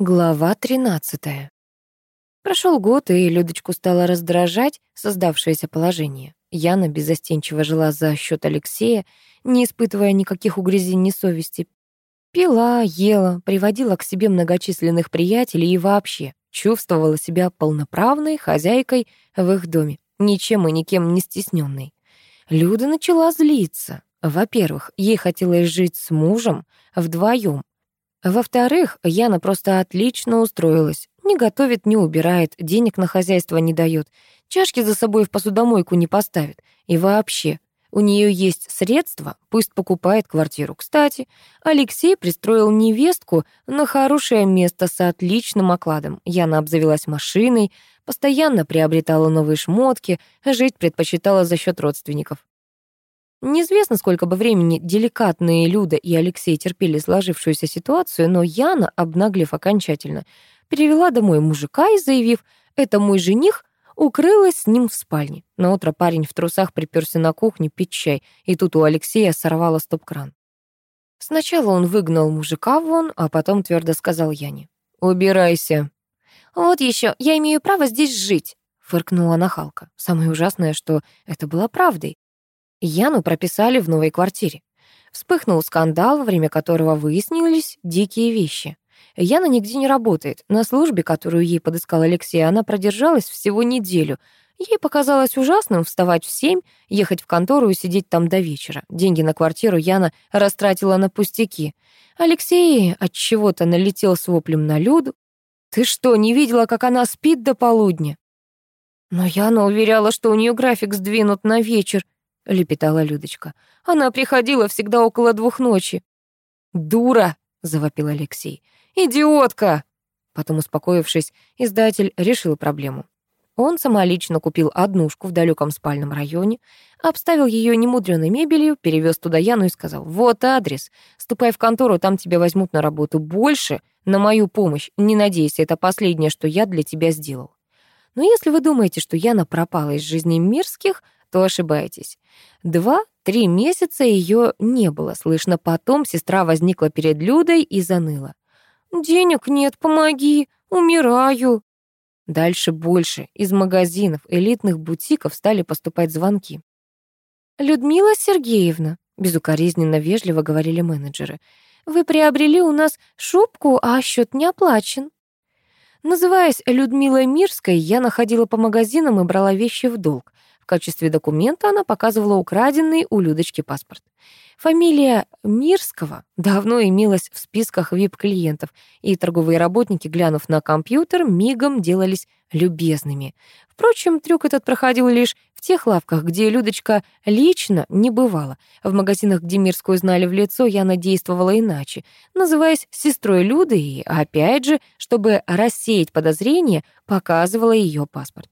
Глава 13. Прошел год, и Людочку стало раздражать создавшееся положение. Яна безостенчиво жила за счет Алексея, не испытывая никаких угрызений совести. Пила, ела, приводила к себе многочисленных приятелей и вообще чувствовала себя полноправной хозяйкой в их доме, ничем и никем не стесненной. Люда начала злиться. Во-первых, ей хотелось жить с мужем вдвоем, во-вторых, Яна просто отлично устроилась. Не готовит, не убирает, денег на хозяйство не дает, чашки за собой в посудомойку не поставит. И вообще, у нее есть средства, пусть покупает квартиру. Кстати, Алексей пристроил невестку на хорошее место с отличным окладом. Яна обзавелась машиной, постоянно приобретала новые шмотки, жить предпочитала за счет родственников. Неизвестно, сколько бы времени деликатные Люда и Алексей терпели сложившуюся ситуацию, но Яна, обнаглев окончательно, перевела домой мужика и, заявив «это мой жених», укрылась с ним в спальне. На утро парень в трусах приперся на кухню пить чай, и тут у Алексея сорвало стоп-кран. Сначала он выгнал мужика вон, а потом твердо сказал Яне «Убирайся». «Вот еще, я имею право здесь жить», — фыркнула нахалка. Самое ужасное, что это было правдой. Яну прописали в новой квартире. Вспыхнул скандал, во время которого выяснились дикие вещи. Яна нигде не работает. На службе, которую ей подыскал Алексей, она продержалась всего неделю. Ей показалось ужасным вставать в семь, ехать в контору и сидеть там до вечера. Деньги на квартиру Яна растратила на пустяки. Алексей от чего-то налетел с воплем на Люду. «Ты что, не видела, как она спит до полудня?» Но Яна уверяла, что у нее график сдвинут на вечер, — лепетала Людочка. «Она приходила всегда около двух ночи». «Дура!» — завопил Алексей. «Идиотка!» Потом, успокоившись, издатель решил проблему. Он самолично купил однушку в далеком спальном районе, обставил ее немудрёной мебелью, перевез туда Яну и сказал, «Вот адрес. Ступай в контору, там тебя возьмут на работу. Больше на мою помощь. Не надейся, это последнее, что я для тебя сделал». Но если вы думаете, что Яна пропала из жизни мирских, то ошибаетесь. Два-три месяца ее не было слышно. Потом сестра возникла перед Людой и заныла. «Денег нет, помоги, умираю». Дальше больше. Из магазинов, элитных бутиков стали поступать звонки. «Людмила Сергеевна», — безукоризненно вежливо говорили менеджеры, «вы приобрели у нас шубку, а счет не оплачен». Называясь Людмилой Мирской, я находила по магазинам и брала вещи в долг. В качестве документа она показывала украденный у Людочки паспорт. Фамилия Мирского давно имелась в списках VIP-клиентов, и торговые работники, глянув на компьютер, мигом делались любезными. Впрочем, трюк этот проходил лишь в тех лавках, где Людочка лично не бывала. В магазинах, где Мирскую знали в лицо, Яна действовала иначе, называясь сестрой Люды и, опять же, чтобы рассеять подозрения, показывала ее паспорт.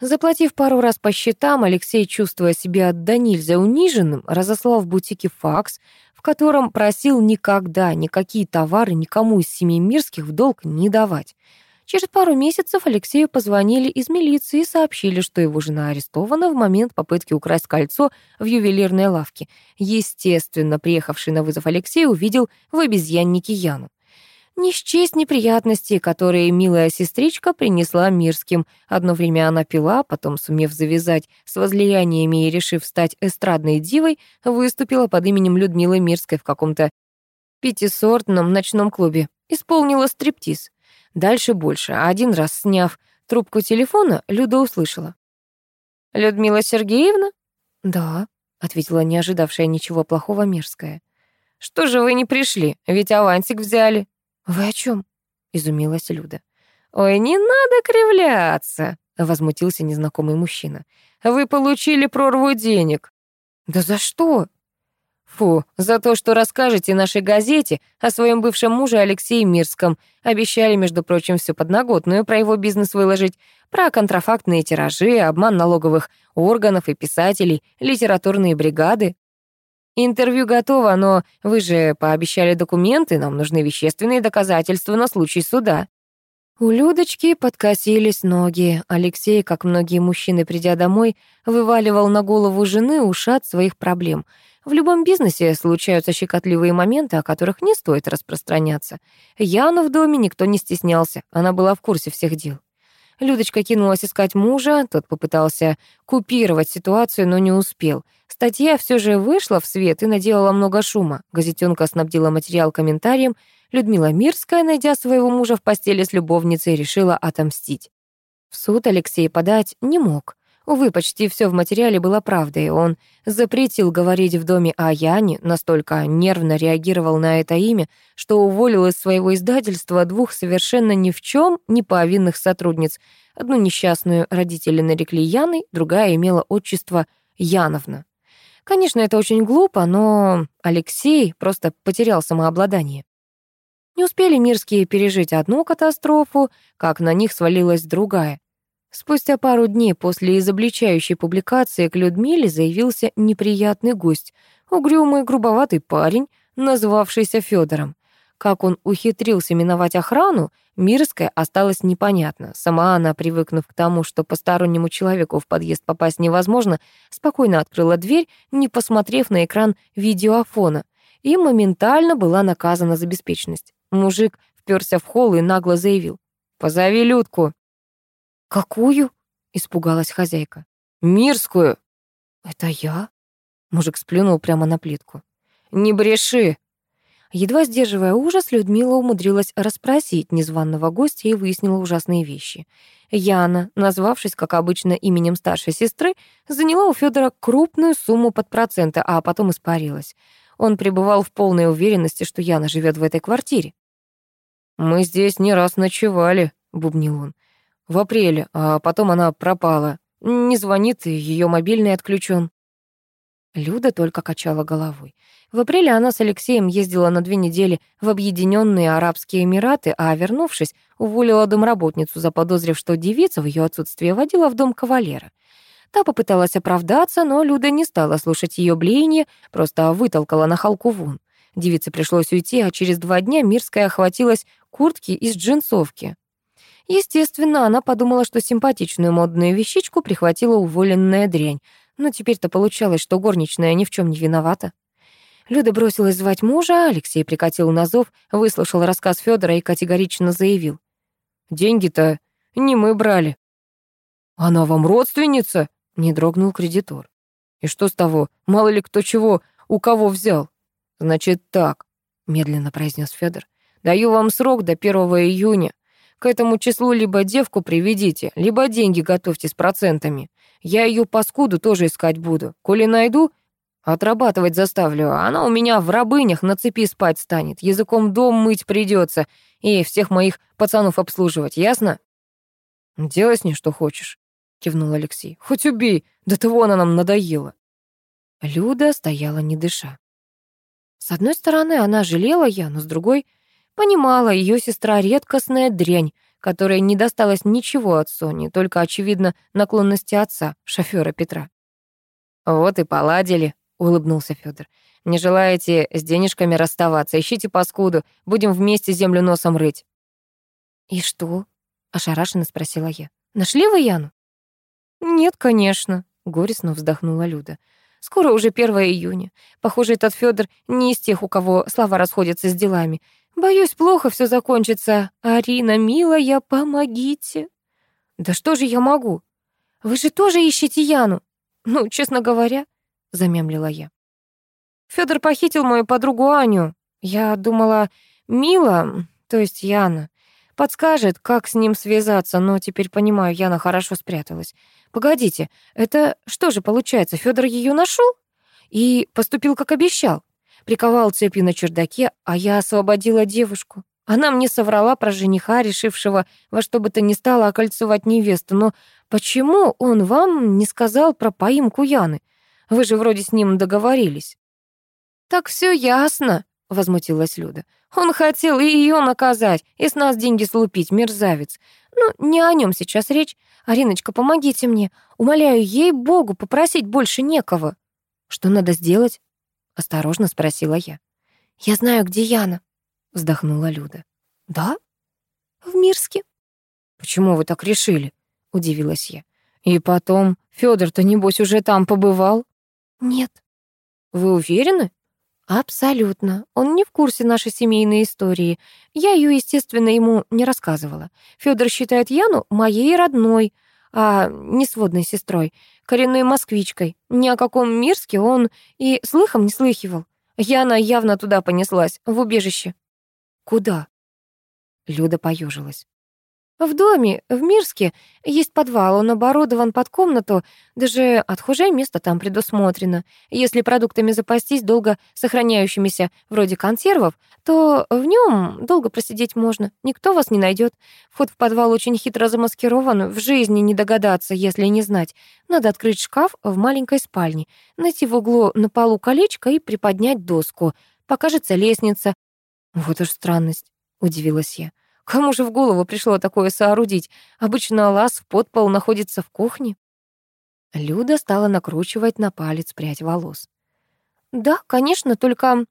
Заплатив пару раз по счетам, Алексей, чувствуя себя до нельзя униженным, разослал в бутике факс, в котором просил никогда никакие товары никому из семей Мирских в долг не давать. Через пару месяцев Алексею позвонили из милиции и сообщили, что его жена арестована в момент попытки украсть кольцо в ювелирной лавке. Естественно, приехавший на вызов Алексей увидел в обезьяннике Яну. Не счесть неприятностей, которые милая сестричка принесла Мирским. Одно время она пила, потом, сумев завязать с возлияниями и решив стать эстрадной дивой, выступила под именем Людмилы Мирской в каком-то пятисортном ночном клубе. Исполнила стриптиз. Дальше больше. Один раз сняв трубку телефона, Люда услышала. «Людмила Сергеевна?» «Да», — ответила не ожидавшая ничего плохого Мирская. «Что же вы не пришли? Ведь авансик взяли». «Вы о чем? изумилась Люда. «Ой, не надо кривляться», — возмутился незнакомый мужчина. «Вы получили прорву денег». «Да за что?» «Фу, за то, что расскажете нашей газете о своем бывшем муже Алексее Мирском. Обещали, между прочим, всю подноготную про его бизнес выложить, про контрафактные тиражи, обман налоговых органов и писателей, литературные бригады. Интервью готово, но вы же пообещали документы, нам нужны вещественные доказательства на случай суда». У Людочки подкосились ноги. Алексей, как многие мужчины, придя домой, вываливал на голову жены ушат своих проблем. В любом бизнесе случаются щекотливые моменты, о которых не стоит распространяться. Яну в доме никто не стеснялся, она была в курсе всех дел. Людочка кинулась искать мужа, тот попытался купировать ситуацию, но не успел. Статья все же вышла в свет и наделала много шума. Газетенка снабдила материал комментарием. Людмила Мирская, найдя своего мужа в постели с любовницей, решила отомстить. В суд Алексей подать не мог. Увы, почти все в материале было правдой. Он запретил говорить в доме о Яне, настолько нервно реагировал на это имя, что уволил из своего издательства двух совершенно ни в чем не повинных сотрудниц. Одну несчастную родители нарекли Яной, другая имела отчество Яновна. Конечно, это очень глупо, но Алексей просто потерял самообладание. Не успели Мирские пережить одну катастрофу, как на них свалилась другая. Спустя пару дней после изобличающей публикации к Людмиле заявился неприятный гость, угрюмый, грубоватый парень, называвшийся Федором. Как он ухитрился миновать охрану, Мирская осталось непонятно. Сама она, привыкнув к тому, что постороннему человеку в подъезд попасть невозможно, спокойно открыла дверь, не посмотрев на экран видеофона, и моментально была наказана за беспечность. Мужик вперся в холл и нагло заявил. «Позови Людку». «Какую?» — испугалась хозяйка. «Мирскую». «Это я?» Мужик сплюнул прямо на плитку. «Не бреши!» Едва сдерживая ужас, Людмила умудрилась расспросить незваного гостя и выяснила ужасные вещи. Яна, назвавшись, как обычно, именем старшей сестры, заняла у Федора крупную сумму под проценты, а потом испарилась. Он пребывал в полной уверенности, что Яна живет в этой квартире. «Мы здесь не раз ночевали», — бубнил он в апреле, а потом она пропала. Не звонит, и ее мобильный отключен. Люда только качала головой. В апреле она с Алексеем ездила на две недели в Объединенные Арабские Эмираты, а, вернувшись, уволила домработницу, заподозрив, что девица в ее отсутствие водила в дом кавалера. Та попыталась оправдаться, но Люда не стала слушать ее блеяние, просто вытолкала на халку вон. Девице пришлось уйти, а через два дня Мирская охватилась куртки из джинсовки. Естественно, она подумала, что симпатичную модную вещичку прихватила уволенная дрянь, но теперь-то получалось, что горничная ни в чем не виновата. Люда бросилась звать мужа, Алексей прикатил на зов, выслушал рассказ Федора и категорично заявил. «Деньги-то не мы брали». «Она вам родственница?» — не дрогнул кредитор. «И что с того? Мало ли кто чего у кого взял?» «Значит так», — медленно произнес Федор. «Даю вам срок до 1 июня. К этому числу либо девку приведите, либо деньги готовьте с процентами. Я ее паскуду тоже искать буду. Коли найду, отрабатывать заставлю. Она у меня в рабынях на цепи спать станет, языком дом мыть придется и всех моих пацанов обслуживать, ясно? Делай с ней что хочешь, кивнул Алексей. Хоть убей, до того она нам надоела. Люда стояла не дыша. С одной стороны, она жалела я, но с другой — Понимала, ее сестра редкостная дрянь, которая не досталась ничего от Сони, только, очевидно, наклонности отца, шофера Петра. «Вот и поладили», — улыбнулся Федор. «Не желаете с денежками расставаться? Ищите паскуду, будем вместе землю носом рыть». «И что?» — ошарашенно спросила я. «Нашли вы Яну?» «Нет, конечно», — горестно вздохнула Люда. «Скоро уже 1 июня. Похоже, этот Федор не из тех, у кого слова расходятся с делами. Боюсь, плохо все закончится. Арина, милая, помогите. Да что же я могу? Вы же тоже ищете Яну. Ну, честно говоря, замямлила я. Федор похитил мою подругу Аню. Я думала, Мила, то есть Яна, подскажет, как с ним связаться, но теперь понимаю, Яна хорошо спряталась. Погодите, это что же получается, Федор ее нашел и поступил, как обещал? Приковал цепью на чердаке, а я освободила девушку. Она мне соврала про жениха, решившего во что бы то ни стало окольцевать невесту. Но почему он вам не сказал про поимку Яны? Вы же вроде с ним договорились. Так все ясно, возмутилась Люда. Он хотел и ее наказать, и с нас деньги слупить, мерзавец. Ну, не о нем сейчас речь. Ариночка, помогите мне. Умоляю, ей-богу, попросить больше некого. Что надо сделать? Осторожно спросила я. «Я знаю, где Яна», — вздохнула Люда. «Да? В Мирске». «Почему вы так решили?» — удивилась я. «И потом, Фёдор-то, небось, уже там побывал?» «Нет». Вы уверены? Абсолютно. Он не в курсе нашей семейной истории. Я ее, естественно, ему не рассказывала. Федор считает Яну моей родной, а не сводной сестрой, коренной москвичкой. Ни о каком Мирске он и слыхом не слыхивал. Яна явно туда понеслась, в убежище. Куда? Люда поежилась. В доме, в Мирске, есть подвал, он оборудован под комнату, даже отхожее место там предусмотрено. Если продуктами запастись, долго сохраняющимися, вроде консервов, то в нем долго просидеть можно, никто вас не найдет. Вход в подвал очень хитро замаскирован, в жизни не догадаться, если не знать. Надо открыть шкаф в маленькой спальне, найти в углу на полу колечко и приподнять доску. Покажется лестница. Вот уж странность, удивилась я. Кому же в голову пришло такое соорудить? Обычно лаз в подпол находится в кухне. Люда стала накручивать на палец прядь волос. Да, конечно, только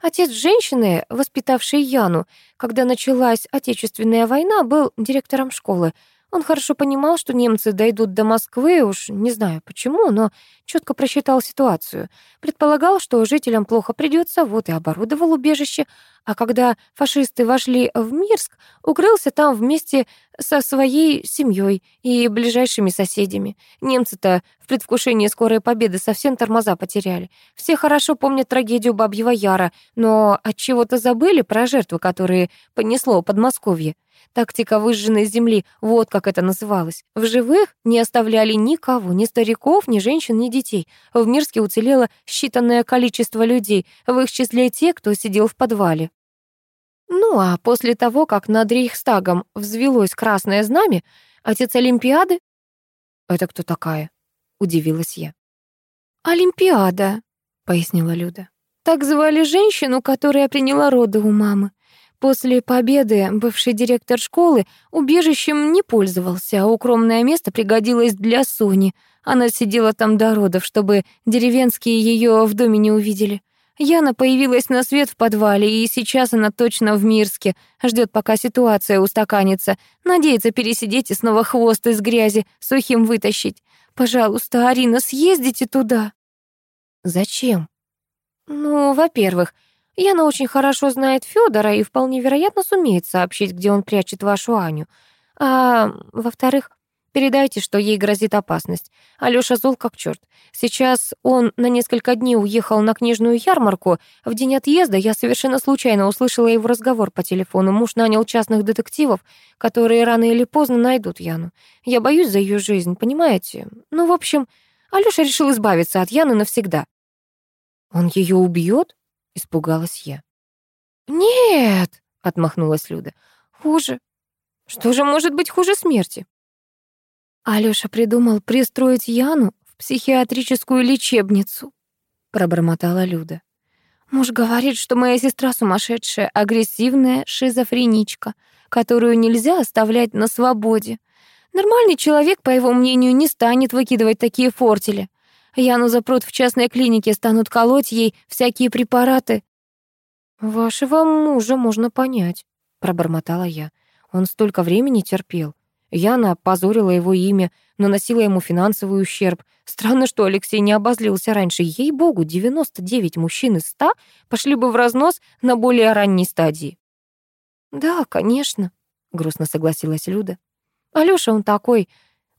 отец женщины, воспитавшей Яну, когда началась Отечественная война, был директором школы. Он хорошо понимал, что немцы дойдут до Москвы, уж не знаю почему, но четко просчитал ситуацию. Предполагал, что жителям плохо придется, вот и оборудовал убежище. А когда фашисты вошли в Мирск, укрылся там вместе со своей семьей и ближайшими соседями. Немцы-то в предвкушении скорой победы совсем тормоза потеряли. Все хорошо помнят трагедию Бабьего Яра, но от чего то забыли про жертвы, которые понесло Подмосковье. Тактика выжженной земли, вот как это называлось. В живых не оставляли никого, ни стариков, ни женщин, ни детей. В Мирске уцелело считанное количество людей, в их числе те, кто сидел в подвале. Ну а после того, как над Рейхстагом взвелось красное знамя, отец Олимпиады... «Это кто такая?» — удивилась я. «Олимпиада», — пояснила Люда. «Так звали женщину, которая приняла роды у мамы. После победы бывший директор школы убежищем не пользовался, а укромное место пригодилось для Сони. Она сидела там до родов, чтобы деревенские ее в доме не увидели. Яна появилась на свет в подвале, и сейчас она точно в Мирске, ждет, пока ситуация устаканится, надеется пересидеть и снова хвост из грязи сухим вытащить. Пожалуйста, Арина, съездите туда. Зачем? Ну, во-первых, Яна очень хорошо знает Федора и вполне вероятно сумеет сообщить, где он прячет вашу Аню. А во-вторых, передайте, что ей грозит опасность. Алёша зол как чёрт. Сейчас он на несколько дней уехал на книжную ярмарку. В день отъезда я совершенно случайно услышала его разговор по телефону. Муж нанял частных детективов, которые рано или поздно найдут Яну. Я боюсь за её жизнь, понимаете? Ну, в общем, Алёша решил избавиться от Яны навсегда. Он её убьёт? Испугалась я. «Нет!» — отмахнулась Люда. «Хуже. Что же может быть хуже смерти?» Алёша придумал пристроить Яну в психиатрическую лечебницу, пробормотала Люда. Муж говорит, что моя сестра сумасшедшая, агрессивная шизофреничка, которую нельзя оставлять на свободе. Нормальный человек, по его мнению, не станет выкидывать такие фортели. Яну запрут в частной клинике, станут колоть ей всякие препараты. «Вашего мужа можно понять», — пробормотала я. Он столько времени терпел. Яна позорила его имя, наносила ему финансовый ущерб. Странно, что Алексей не обозлился раньше. Ей-богу, 99 мужчин из 100 пошли бы в разнос на более ранней стадии. «Да, конечно», — грустно согласилась Люда. «Алёша он такой,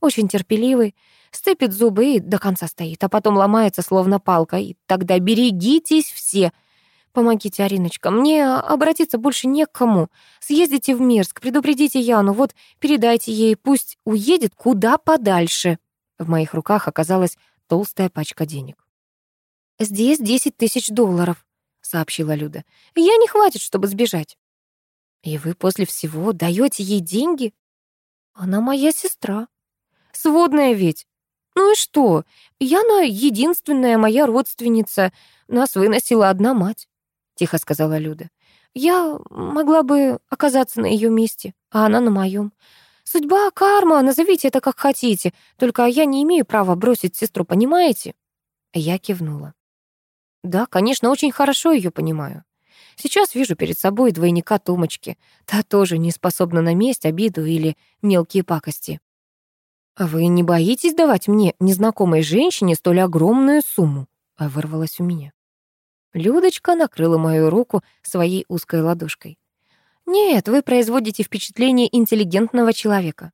очень терпеливый, сцепит зубы и до конца стоит, а потом ломается, словно палка. И тогда берегитесь все. Помогите, Ариночка, мне обратиться больше не к кому. Съездите в Мирск, предупредите Яну, вот передайте ей, пусть уедет куда подальше. В моих руках оказалась толстая пачка денег. «Здесь десять тысяч долларов», — сообщила Люда. «Я не хватит, чтобы сбежать». «И вы после всего даете ей деньги?» «Она моя сестра», Сводная ведь. Ну и что? Яна единственная моя родственница. Нас выносила одна мать, тихо сказала Люда. Я могла бы оказаться на ее месте, а она на моем. Судьба, карма, назовите это как хотите, только я не имею права бросить сестру, понимаете? Я кивнула. Да, конечно, очень хорошо ее понимаю. Сейчас вижу перед собой двойника Томочки. Та тоже не способна на месть, обиду или мелкие пакости. «А вы не боитесь давать мне, незнакомой женщине, столь огромную сумму?» — вырвалась у меня. Людочка накрыла мою руку своей узкой ладошкой. «Нет, вы производите впечатление интеллигентного человека».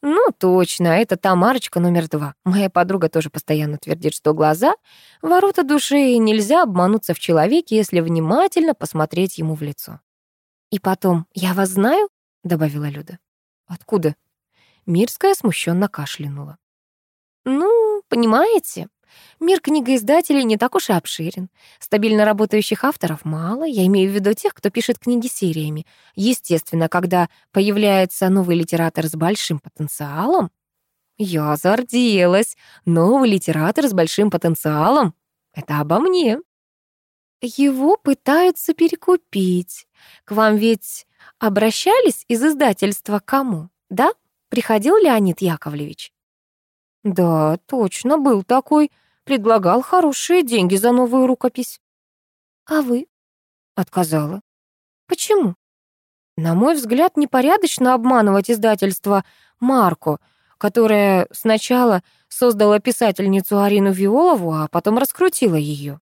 «Ну, точно, это Тамарочка номер два. Моя подруга тоже постоянно твердит, что глаза — ворота души, и нельзя обмануться в человеке, если внимательно посмотреть ему в лицо». «И потом, я вас знаю?» — добавила Люда. «Откуда?» Мирская смущенно кашлянула. «Ну, понимаете, мир книгоиздателей не так уж и обширен. Стабильно работающих авторов мало, я имею в виду тех, кто пишет книги сериями. Естественно, когда появляется новый литератор с большим потенциалом... Я зарделась. Новый литератор с большим потенциалом — это обо мне. Его пытаются перекупить. К вам ведь обращались из издательства кому, да? Приходил Леонид Яковлевич? Да, точно, был такой. Предлагал хорошие деньги за новую рукопись. А вы? Отказала. Почему? На мой взгляд, непорядочно обманывать издательство «Марко», которое сначала создало писательницу Арину Виолову, а потом раскрутило ее.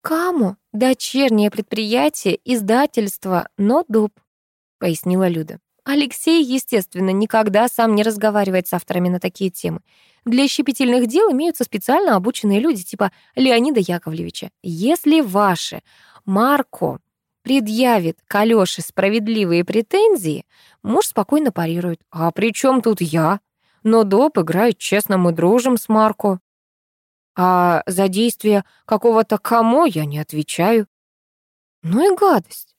«Камо — дочернее предприятие издательства «Нодоп», — пояснила Люда. Алексей, естественно, никогда сам не разговаривает с авторами на такие темы. Для щепетильных дел имеются специально обученные люди, типа Леонида Яковлевича. Если ваше Марко предъявит к Алёше справедливые претензии, муж спокойно парирует. «А при чем тут я?» Но Доп играет честно, мы дружим с Марко. А за действия какого-то кому я не отвечаю. Ну и гадость.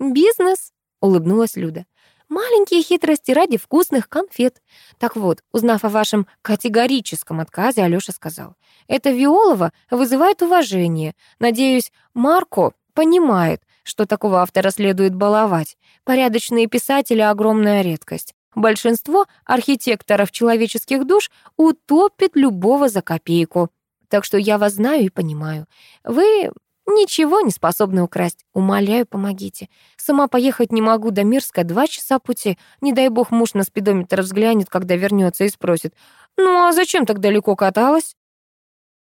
«Бизнес», — улыбнулась Люда. Маленькие хитрости ради вкусных конфет. Так вот, узнав о вашем категорическом отказе, Алёша сказал, это Виолова вызывает уважение. Надеюсь, Марко понимает, что такого автора следует баловать. Порядочные писатели — огромная редкость. Большинство архитекторов человеческих душ утопит любого за копейку. Так что я вас знаю и понимаю. Вы Ничего не способны украсть. Умоляю, помогите. Сама поехать не могу до Мирска два часа пути. Не дай бог муж на спидометр взглянет, когда вернется и спросит. «Ну а зачем так далеко каталась?»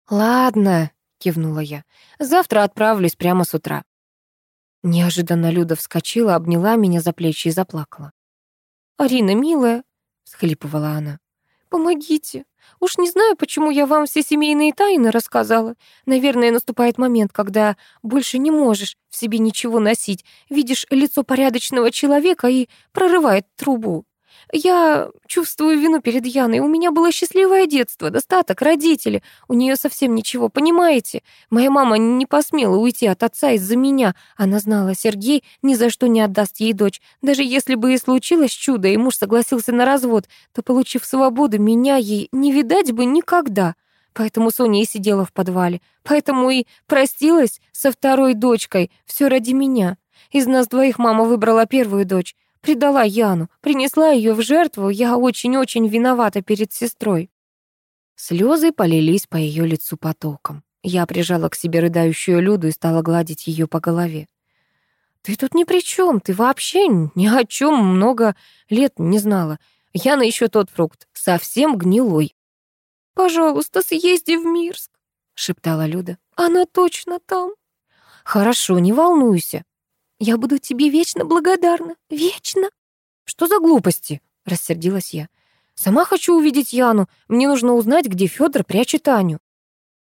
«Ладно», — кивнула я. «Завтра отправлюсь прямо с утра». Неожиданно Люда вскочила, обняла меня за плечи и заплакала. «Арина, милая», — всхлипывала она, — «помогите. Уж не знаю, почему я вам все семейные тайны рассказала. Наверное, наступает момент, когда больше не можешь в себе ничего носить, видишь лицо порядочного человека и прорывает трубу. Я чувствую вину перед Яной. У меня было счастливое детство, достаток, родители. У нее совсем ничего, понимаете? Моя мама не посмела уйти от отца из-за меня. Она знала, Сергей ни за что не отдаст ей дочь. Даже если бы и случилось чудо, и муж согласился на развод, то, получив свободу, меня ей не видать бы никогда. Поэтому Соня и сидела в подвале. Поэтому и простилась со второй дочкой. Все ради меня. Из нас двоих мама выбрала первую дочь. Предала Яну, принесла ее в жертву, я очень-очень виновата перед сестрой. Слезы полились по ее лицу потоком. Я прижала к себе рыдающую Люду и стала гладить ее по голове. «Ты тут ни при чем, ты вообще ни о чем много лет не знала. Яна еще тот фрукт, совсем гнилой». «Пожалуйста, съезди в Мирск», — шептала Люда. «Она точно там». «Хорошо, не волнуйся», я буду тебе вечно благодарна. Вечно. Что за глупости? Рассердилась я. Сама хочу увидеть Яну. Мне нужно узнать, где Федор прячет Аню.